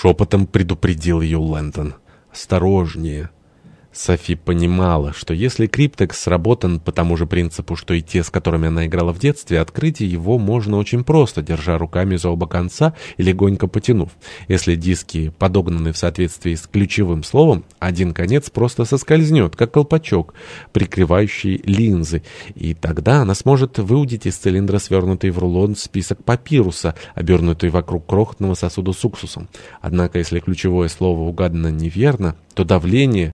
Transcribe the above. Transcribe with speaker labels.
Speaker 1: Шепотом предупредил ее Лэнтон. «Осторожнее». Софи понимала, что если криптекс сработан по тому же принципу, что и те, с которыми она играла в детстве, открыть его можно очень просто, держа руками за оба конца и легонько потянув. Если диски подогнаны в соответствии с ключевым словом, один конец просто соскользнет, как колпачок, прикрывающий линзы, и тогда она сможет выудить из цилиндра свернутый в рулон список папируса, обернутый вокруг крохотного сосуда с уксусом. Однако, если ключевое слово угадано неверно, то давление